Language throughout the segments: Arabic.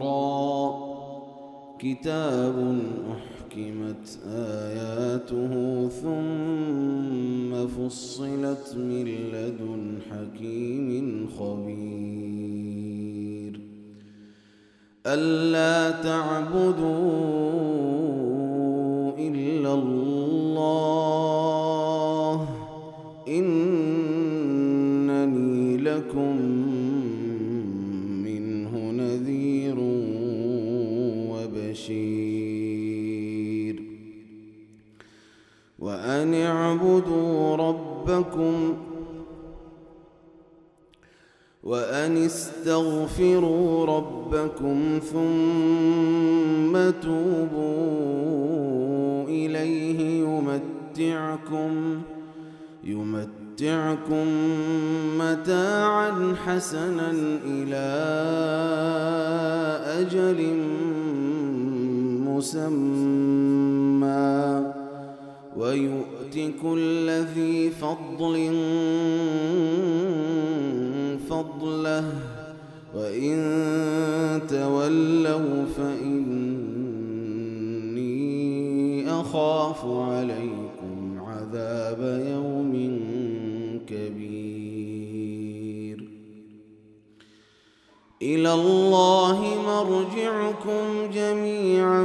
را كتاب أحكمت آياته ثم فصلت من لدن حكيم خبير. ألا تعبدوا اعبدوا ربكم وأن استغفروا ربكم ثم توبوا إليه يمتعكم يمتعكم متاعا حسنا إلى أجل مسمى. ويؤت كل ذي فضل فضله وإن تولوا فإني أخاف عليكم عذاب يوم كبير. إلى الله مرجعكم جميعا.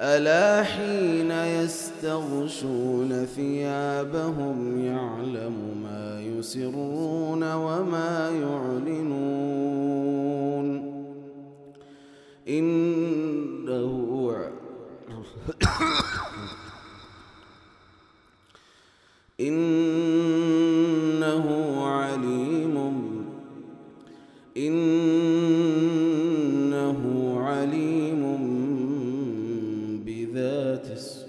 ألا حين يستغشون ثيابهم يعلم ما يسرون وما يعلنون إنه بذات الصدور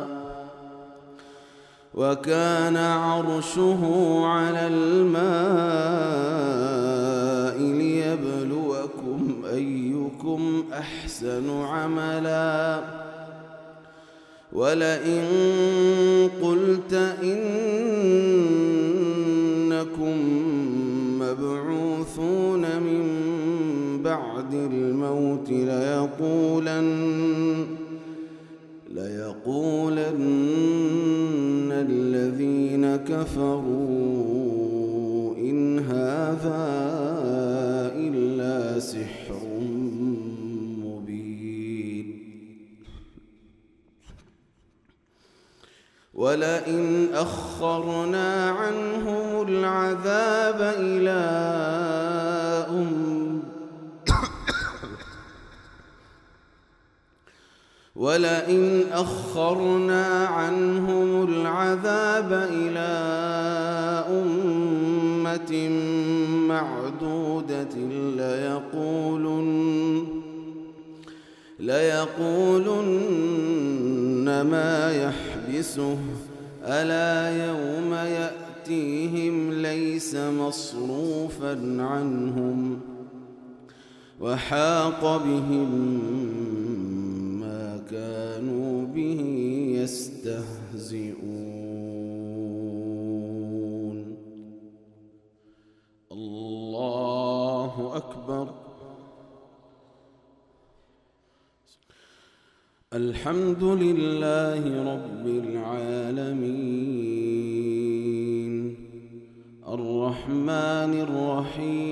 وكان عرشه على الماء ليبلوكم أيكم أحسن عملاً. ولئن قلت إنكم المبعوثون من بعد الموت ليقولن ليقولن الذين كفروا إن هذا إلا سحر مبين. ولئن أخرنا عنهم العذاب إلى ولئن أخرنا عنهم العذاب إلى أمة معدودة ليقولن ليقولن ما يحبسه. ألا يوم يأتيهم ليس مصروفا عنهم. وحاق بهم كانوا به يستهزئون. الله أكبر. الحمد لله رب العالمين. الرحمن الرحيم.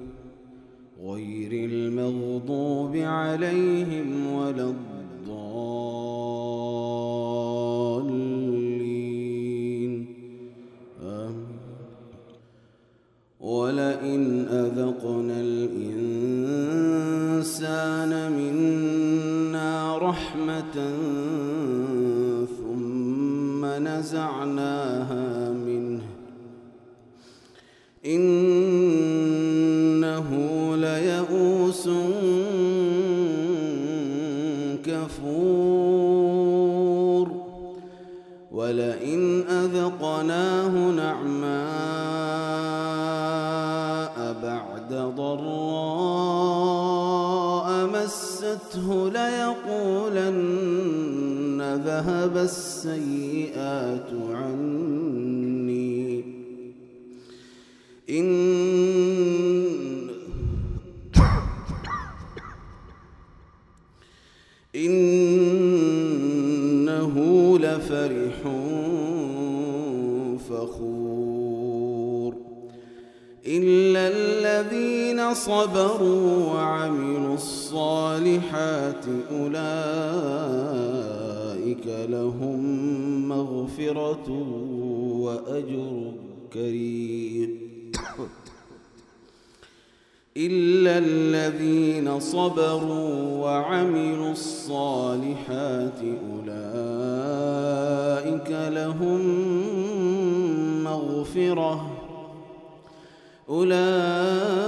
غير المغضوب عليهم ولا الضالين. ولئن أذقنا الإنسان منا رحمة ثم نزعناها منه إنه أذقناه نعماء بعد ضراء مسته ليقولن ذهب السيئات عني. إلا الذين صبروا وعملوا الصالحات أولئك لهم مغفرة وأجر كريم. إلا الذين صبروا وعملوا الصالحات أولئك لهم مغفرة أولئك